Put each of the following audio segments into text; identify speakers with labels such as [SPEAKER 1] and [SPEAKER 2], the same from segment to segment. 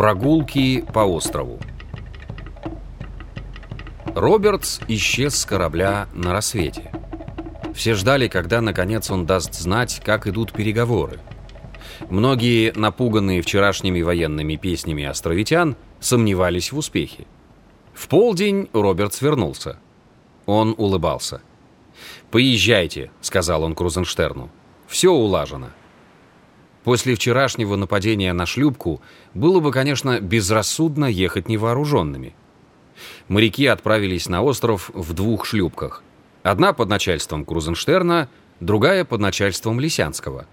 [SPEAKER 1] Прогулки по острову. Робертс исчез с корабля на рассвете. Все ждали, когда наконец он даст знать, как идут переговоры. Многие, напуганные вчерашними военными песнями островитян, сомневались в успехе. В полдень Робертс вернулся. Он улыбался. «Поезжайте», — сказал он Крузенштерну. «Все улажено». После вчерашнего нападения на шлюпку было бы, конечно, безрассудно ехать невооруженными. Моряки отправились на остров в двух шлюпках. Одна под начальством Крузенштерна, другая под начальством Лисянского.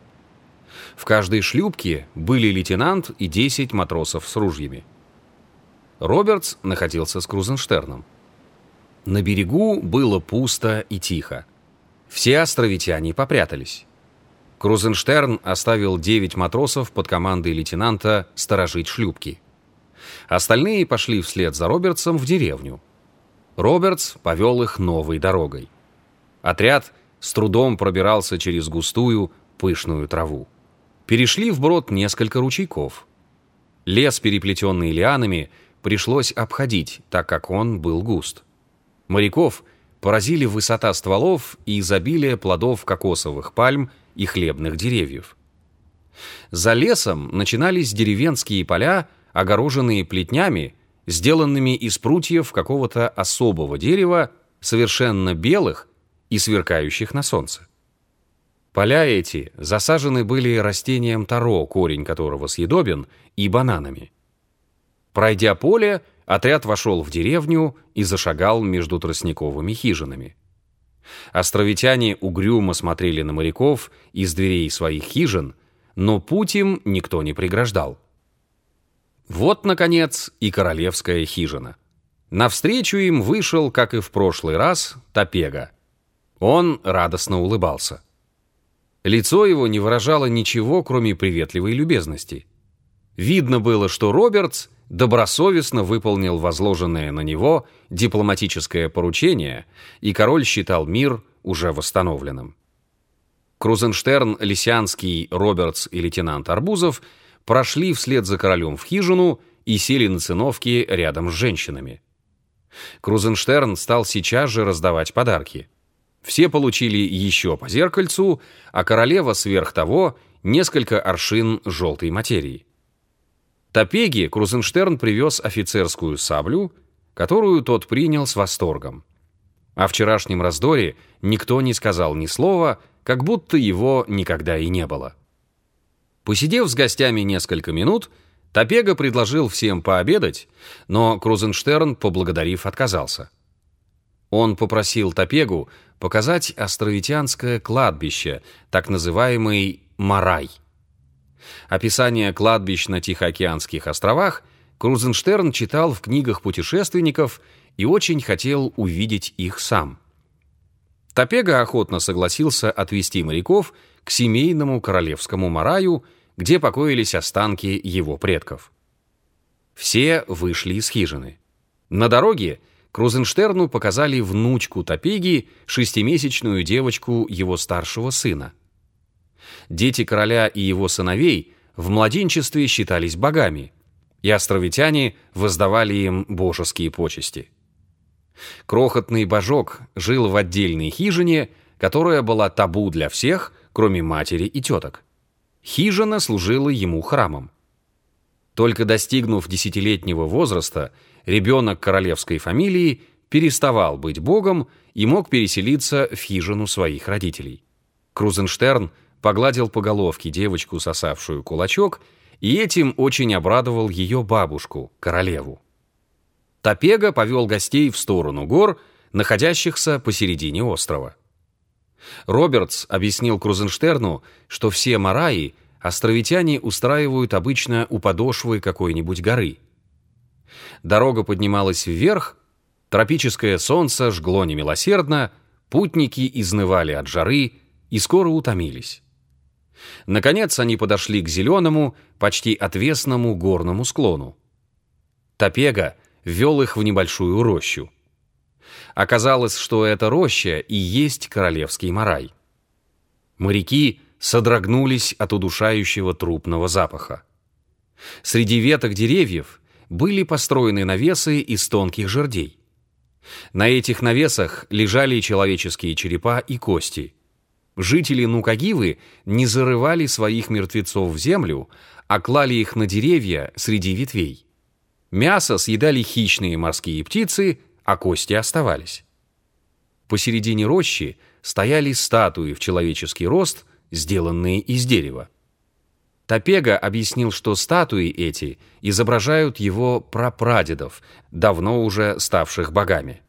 [SPEAKER 1] В каждой шлюпке были лейтенант и 10 матросов с ружьями. Робертс находился с Крузенштерном. На берегу было пусто и тихо. Все островитяне попрятались. Крузенштерн оставил 9 матросов под командой лейтенанта сторожить шлюпки. Остальные пошли вслед за Робертсом в деревню. Робертс повел их новой дорогой. Отряд с трудом пробирался через густую, пышную траву. Перешли вброд несколько ручейков. Лес, переплетенный лианами, пришлось обходить, так как он был густ. Моряков поразили высота стволов и изобилие плодов кокосовых пальм и хлебных деревьев. За лесом начинались деревенские поля, огороженные плетнями, сделанными из прутьев какого-то особого дерева, совершенно белых и сверкающих на солнце. Поля эти засажены были растением таро, корень которого съедобен, и бананами. Пройдя поле, отряд вошел в деревню и зашагал между тростниковыми хижинами. Островитяне угрюмо смотрели на моряков из дверей своих хижин, но путь им никто не преграждал. Вот, наконец, и королевская хижина. Навстречу им вышел, как и в прошлый раз, Топега. Он радостно улыбался. Лицо его не выражало ничего, кроме приветливой любезности. Видно было, что Робертс добросовестно выполнил возложенное на него дипломатическое поручение, и король считал мир уже восстановленным. Крузенштерн, Лисянский, Робертс и лейтенант Арбузов прошли вслед за королем в хижину и сели на циновки рядом с женщинами. Крузенштерн стал сейчас же раздавать подарки. Все получили еще по зеркальцу, а королева сверх того несколько аршин желтой материи. Топеги Крузенштерн привез офицерскую саблю, которую тот принял с восторгом. О вчерашнем раздоре никто не сказал ни слова, как будто его никогда и не было. Посидев с гостями несколько минут, Топега предложил всем пообедать, но Крузенштерн, поблагодарив, отказался. Он попросил Топегу показать островитянское кладбище, так называемый Марай – Описание кладбищ на Тихоокеанских островах Крузенштерн читал в книгах путешественников и очень хотел увидеть их сам. Топега охотно согласился отвезти моряков к семейному королевскому мараю, где покоились останки его предков. Все вышли из хижины. На дороге Крузенштерну показали внучку Топеги, шестимесячную девочку его старшего сына. Дети короля и его сыновей в младенчестве считались богами, и островитяне воздавали им божеские почести. Крохотный божок жил в отдельной хижине, которая была табу для всех, кроме матери и теток. Хижина служила ему храмом. Только достигнув десятилетнего возраста, ребенок королевской фамилии переставал быть богом и мог переселиться в хижину своих родителей. Крузенштерн – погладил по головке девочку, сосавшую кулачок, и этим очень обрадовал ее бабушку, королеву. Топега повел гостей в сторону гор, находящихся посередине острова. Робертс объяснил Крузенштерну, что все мараи островитяне устраивают обычно у подошвы какой-нибудь горы. Дорога поднималась вверх, тропическое солнце жгло немилосердно, путники изнывали от жары и скоро утомились. Наконец они подошли к зеленому, почти отвесному горному склону. Топега ввел их в небольшую рощу. Оказалось, что эта роща и есть королевский марай. Моряки содрогнулись от удушающего трупного запаха. Среди веток деревьев были построены навесы из тонких жердей. На этих навесах лежали человеческие черепа и кости. Жители Нукагивы не зарывали своих мертвецов в землю, а клали их на деревья среди ветвей. Мясо съедали хищные морские птицы, а кости оставались. Посередине рощи стояли статуи в человеческий рост, сделанные из дерева. Топега объяснил, что статуи эти изображают его прапрадедов, давно уже ставших богами.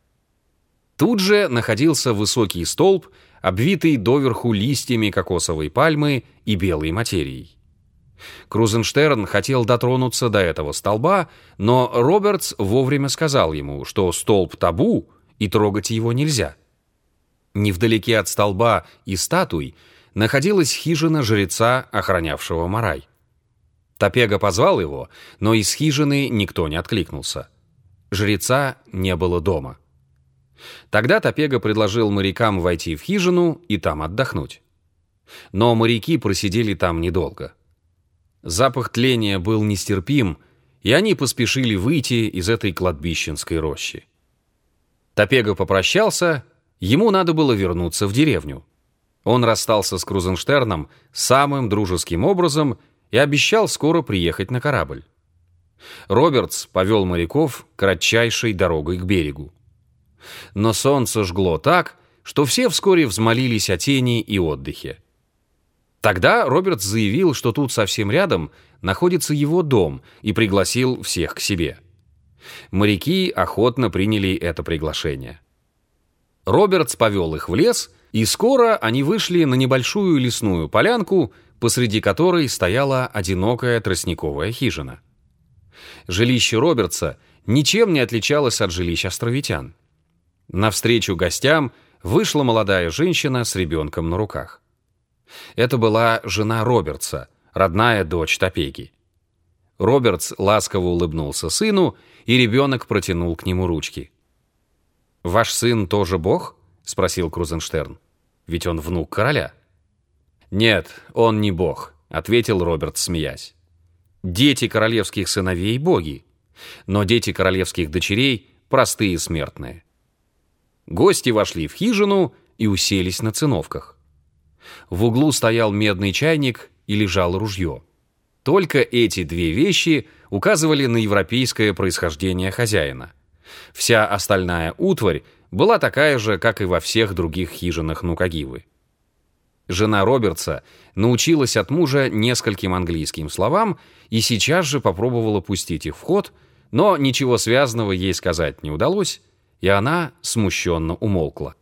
[SPEAKER 1] Тут же находился высокий столб, обвитый доверху листьями кокосовой пальмы и белой материей. Крузенштерн хотел дотронуться до этого столба, но Робертс вовремя сказал ему, что столб табу и трогать его нельзя. Невдалеке от столба и статуй находилась хижина жреца, охранявшего Марай. Топега позвал его, но из хижины никто не откликнулся. Жреца не было дома. Тогда Топега предложил морякам войти в хижину и там отдохнуть. Но моряки просидели там недолго. Запах тления был нестерпим, и они поспешили выйти из этой кладбищенской рощи. Топега попрощался, ему надо было вернуться в деревню. Он расстался с Крузенштерном самым дружеским образом и обещал скоро приехать на корабль. Робертс повел моряков кратчайшей дорогой к берегу. Но солнце жгло так, что все вскоре взмолились о тени и отдыхе. Тогда Робертс заявил, что тут совсем рядом находится его дом и пригласил всех к себе. Моряки охотно приняли это приглашение. Робертс повел их в лес и скоро они вышли на небольшую лесную полянку, посреди которой стояла одинокая тростниковая хижина. Жилище Робертса ничем не отличалось от жилищ островитян. Навстречу гостям вышла молодая женщина с ребенком на руках. Это была жена Робертса, родная дочь Топеги. Робертс ласково улыбнулся сыну, и ребенок протянул к нему ручки. «Ваш сын тоже бог?» — спросил Крузенштерн. «Ведь он внук короля». «Нет, он не бог», — ответил Роберт, смеясь. «Дети королевских сыновей — боги, но дети королевских дочерей — простые смертные». Гости вошли в хижину и уселись на циновках. В углу стоял медный чайник и лежало ружье. Только эти две вещи указывали на европейское происхождение хозяина. Вся остальная утварь была такая же, как и во всех других хижинах Нукагивы. Жена Робертса научилась от мужа нескольким английским словам и сейчас же попробовала пустить их в ход, но ничего связанного ей сказать не удалось, и она смущенно умолкла.